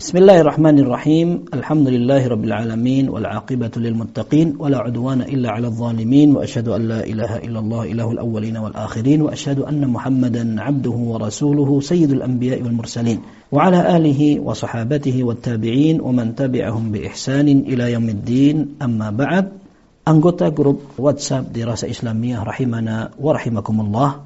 بسم الله الرحمن الرحيم. الحمد لله رب العالمين والعاقبة للمتقين ولا عدوان إلا على الظالمين وأشهد أن لا إله إلا الله إله الأولين والآخرين وأشهد أن محمدا عبده ورسوله سيد الأنبياء والمرسلين وعلى آله وصحابته والتابعين ومن تبعهم بإحسان إلى يوم الدين. أما بعد anggota grup WhatsApp Dirasa Islamiyah rahimana wa rahimakumullah.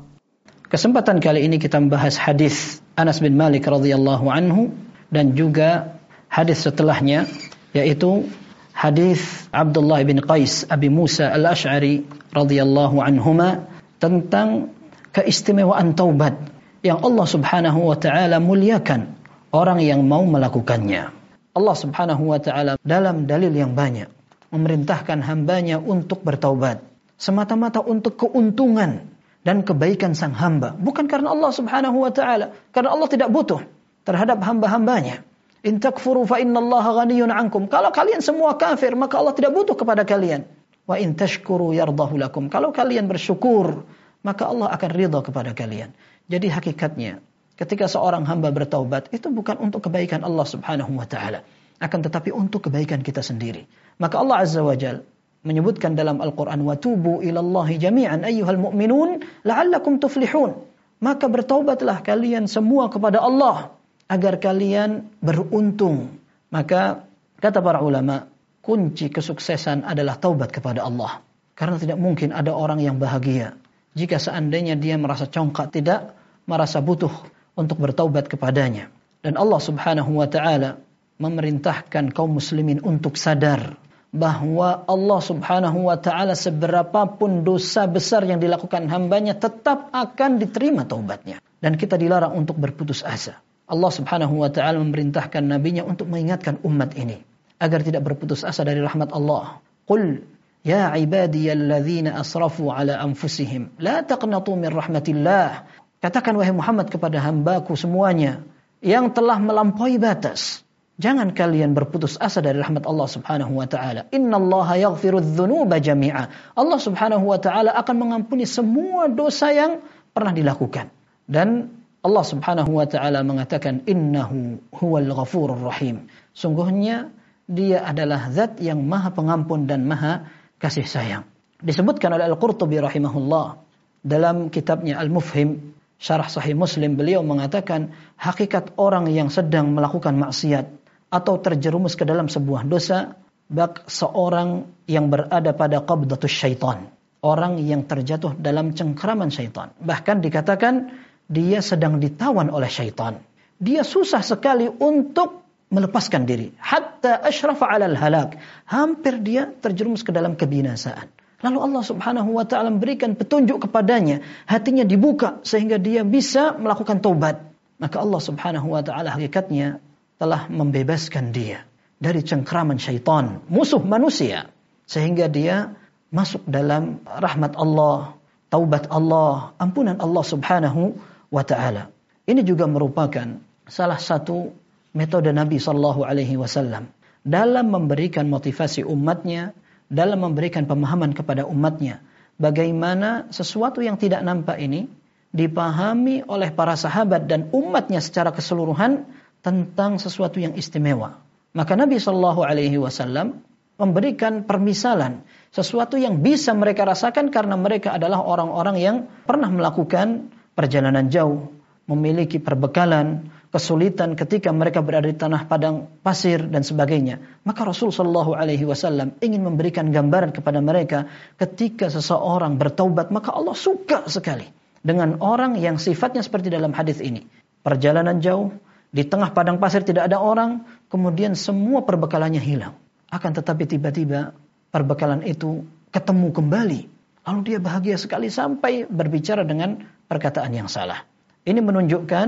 Kesempatan kali ini kita membahas hadis Anas bin Malik radhiyallahu anhu. Dan juga hadis setelahnya yaitu hadis Abdullah bin Qais Abi Musa Al-Asy'ari radhiyallahu anhuma tentang keistimewaan taubat yang Allah Subhanahu wa taala muliakan orang yang mau melakukannya. Allah Subhanahu wa taala dalam dalil yang banyak memerintahkan hambanya untuk bertaubat semata-mata untuk keuntungan dan kebaikan sang hamba bukan karena Allah Subhanahu wa taala karena Allah tidak butuh terhadap hamba-hambanya. In takfuru fa innallaha ghaniyun ankum. Kalau kalian semua kafir, maka Allah tidak butuh kepada kalian. Wa in tashkuru yardahu lakum. Kalau kalian bersyukur, maka Allah akan ridha kepada kalian. Jadi hakikatnya, ketika seorang hamba bertaubat, itu bukan untuk kebaikan Allah subhanahu wa ta'ala. Akan tetapi untuk kebaikan kita sendiri. Maka Allah azza wa jal menyebutkan dalam Al-Quran, وَتُوبُوا إِلَى اللَّهِ جَمِيعًا أَيُّهَا الْمُؤْمِنُونَ لَعَلَّكُمْ تُفْلِحُونَ Maka bertaubatlah kalian semua kepada Allah agar kalian beruntung. Maka kata para ulama, kunci kesuksesan adalah taubat kepada Allah. Karena tidak mungkin ada orang yang bahagia jika seandainya dia merasa congkak, tidak merasa butuh untuk bertaubat kepadanya. Dan Allah Subhanahu wa taala memerintahkan kaum muslimin untuk sadar bahwa Allah Subhanahu wa taala seberapapun dosa besar yang dilakukan hambanya tetap akan diterima taubatnya dan kita dilarang untuk berputus asa. Allah Subhanahu wa taala memerintahkan nabinya untuk mengingatkan umat ini agar tidak berputus asa dari rahmat Allah. Qul ya ibadiyalladzina asrafu ala anfusihim la taqnatu min rahmatillah. Katakan wahai Muhammad kepada hambaku semuanya yang telah melampaui batas. Jangan kalian berputus asa dari rahmat Allah Subhanahu wa taala. Innallaha yaghfiru dzunuba jami'a. Allah Subhanahu wa taala akan mengampuni semua dosa yang pernah dilakukan. Dan Allah Subhanahu wa taala mengatakan innahu huwal ghafurur rahim. Sungguhnya dia adalah zat yang maha pengampun dan maha kasih sayang. Disebutkan oleh Al-Qurtubi rahimahullah dalam kitabnya Al-Mufhim Syarah Sahih Muslim beliau mengatakan hakikat orang yang sedang melakukan maksiat atau terjerumus ke dalam sebuah dosa bak seorang yang berada pada qabdatus syaitan, orang yang terjatuh dalam cengkraman syaitan. Bahkan dikatakan dia sedang ditawan oleh syaitan. Dia susah sekali untuk melepaskan diri. Hatta ashrafa alal halak. Hampir dia terjerumus ke dalam kebinasaan. Lalu Allah subhanahu wa ta'ala memberikan petunjuk kepadanya. Hatinya dibuka sehingga dia bisa melakukan taubat. Maka Allah subhanahu wa ta'ala hakikatnya telah membebaskan dia. Dari cengkraman syaitan. Musuh manusia. Sehingga dia masuk dalam rahmat Allah. Taubat Allah. Ampunan Allah subhanahu wa taala. Ini juga merupakan salah satu metode Nabi Shallallahu alaihi wasallam dalam memberikan motivasi umatnya, dalam memberikan pemahaman kepada umatnya bagaimana sesuatu yang tidak nampak ini dipahami oleh para sahabat dan umatnya secara keseluruhan tentang sesuatu yang istimewa. Maka Nabi Shallallahu Alaihi Wasallam memberikan permisalan sesuatu yang bisa mereka rasakan karena mereka adalah orang-orang yang pernah melakukan perjalanan jauh, memiliki perbekalan, kesulitan ketika mereka berada di tanah padang pasir dan sebagainya. Maka Rasul Shallallahu Alaihi Wasallam ingin memberikan gambaran kepada mereka ketika seseorang bertaubat maka Allah suka sekali dengan orang yang sifatnya seperti dalam hadis ini. Perjalanan jauh di tengah padang pasir tidak ada orang, kemudian semua perbekalannya hilang. Akan tetapi tiba-tiba perbekalan itu ketemu kembali. Lalu dia bahagia sekali sampai berbicara dengan perkataan yang salah. Ini menunjukkan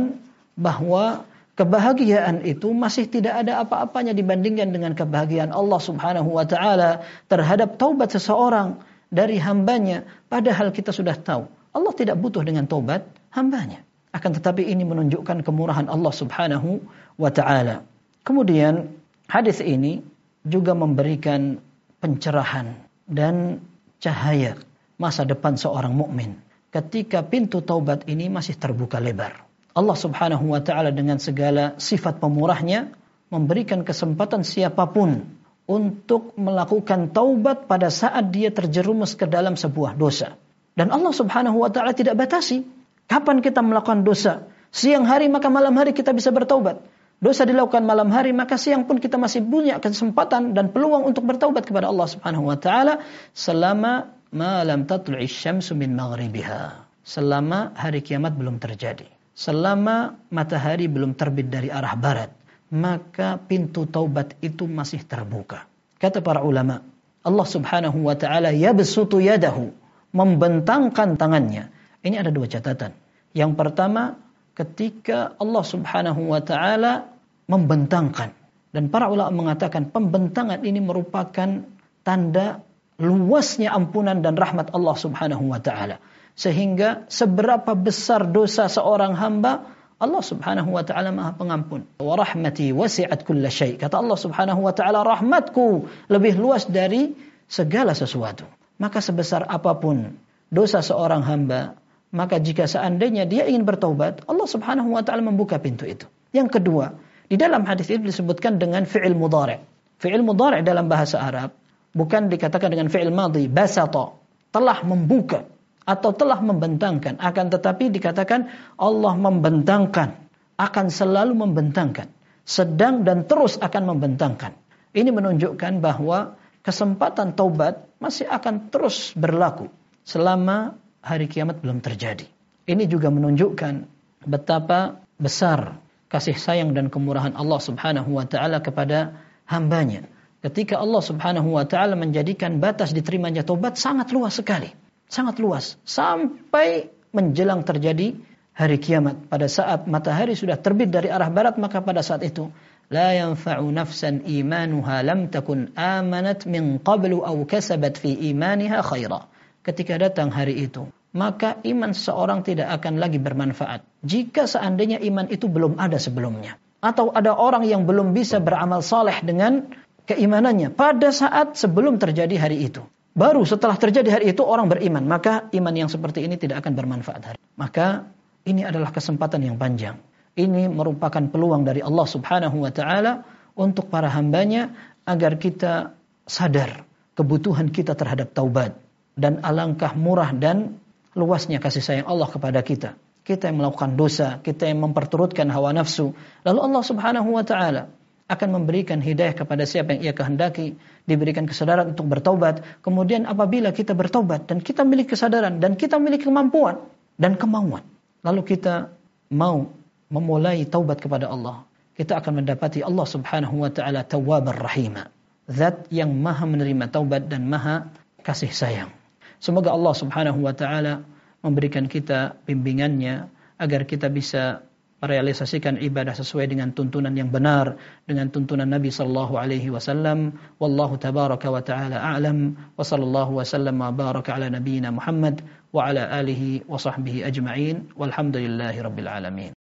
bahwa kebahagiaan itu masih tidak ada apa-apanya dibandingkan dengan kebahagiaan Allah Subhanahu wa taala terhadap taubat seseorang dari hambanya padahal kita sudah tahu Allah tidak butuh dengan taubat hambanya. Akan tetapi ini menunjukkan kemurahan Allah Subhanahu wa taala. Kemudian hadis ini juga memberikan pencerahan dan cahaya masa depan seorang mukmin ketika pintu taubat ini masih terbuka lebar. Allah Subhanahu wa taala dengan segala sifat pemurahnya memberikan kesempatan siapa pun untuk melakukan taubat pada saat dia terjerumus ke dalam sebuah dosa. Dan Allah Subhanahu wa taala tidak batasi kapan kita melakukan dosa. Siang hari maka malam hari kita bisa bertaubat. Dosa dilakukan malam hari maka siang pun kita masih punya kesempatan dan peluang untuk bertaubat kepada Allah Subhanahu wa taala selama malam tatlu'i syamsu min maghribiha. Selama hari kiamat belum terjadi. Selama matahari belum terbit dari arah barat maka pintu taubat itu masih terbuka. Kata para ulama, Allah Subhanahu wa taala yabsutu yadahu, membentangkan tangannya. Ini ada dua catatan. Yang pertama, ketika Allah Subhanahu wa taala membentangkan dan para ulama mengatakan pembentangan ini merupakan tanda luasnya ampunan dan rahmat Allah Subhanahu wa taala. Sehingga seberapa besar dosa seorang hamba Allah Subhanahu wa taala Maha Pengampun. Wa rahmati wasi'at kulla. Kata Allah Subhanahu wa taala, rahmatku lebih luas dari segala sesuatu. Maka sebesar apa pun dosa seorang hamba, maka jika seandainya dia ingin bertaubat, Allah Subhanahu wa taala membuka pintu itu. Yang kedua, di dalam hadis ini disebutkan dengan fi'il mudhari'. Fi'il mudhari' dalam bahasa Arab bukan dikatakan dengan fi'il madhi, basata, telah membuka atau telah membentangkan. Akan tetapi dikatakan Allah membentangkan. Akan selalu membentangkan. Sedang dan terus akan membentangkan. Ini menunjukkan bahwa kesempatan taubat masih akan terus berlaku selama hari kiamat belum terjadi. Ini juga menunjukkan betapa besar kasih sayang dan kemurahan Allah Subhanahu wa taala kepada hambanya ketika Allah Subhanahu wa taala menjadikan batas diterimanya taubat sangat luas sekali sangat luas sampai menjelang terjadi hari kiamat. Pada saat matahari sudah terbit dari arah barat maka pada saat itu la yanfa'u nafsan imanuha lam takun amanat min qablu aw kasabat fi imaniha khaira ketika datang hari itu maka iman seseorang tidak akan lagi bermanfaat. Jika seandainya iman itu belum ada sebelumnya atau ada orang yang belum bisa beramal saleh dengan keimanannya pada saat sebelum terjadi hari itu Baru setelah terjadi hari itu orang beriman, maka iman yang seperti ini tidak akan bermanfaat hari. Maka ini adalah kesempatan yang panjang. Ini merupakan peluang dari Allah Subhanahu wa taala untuk para hambanya agar kita sadar kebutuhan kita terhadap taubat dan alangkah murah dan luasnya kasih sayang Allah kepada kita. Kita yang melakukan dosa, kita yang memperturutkan hawa nafsu. Lalu Allah Subhanahu wa taala akan memberikan hidayah kepada siapa yang ia kehendaki, diberikan kesadaran untuk bertobat. Kemudian apabila kita bertobat dan kita memiliki kesadaran dan kita memiliki kemampuan dan kemauan, lalu kita mau memulai taubat kepada Allah, kita akan mendapati Allah Subhanahu wa taala Tawwabar Rahim. Zat yang Maha menerima taubat dan Maha kasih sayang. Semoga Allah Subhanahu wa taala memberikan kita bimbingannya agar kita bisa merealisasikan ibadah sesuai dengan tuntunan yang benar dengan tuntunan Nabi sallallahu alaihi wasallam wallahu tabaraka wa taala a'lam wa sallallahu wasallam wa baraka ala nabiyyina Muhammad wa ala alihi wa sahbihi ajma'in walhamdulillahi rabbil alamin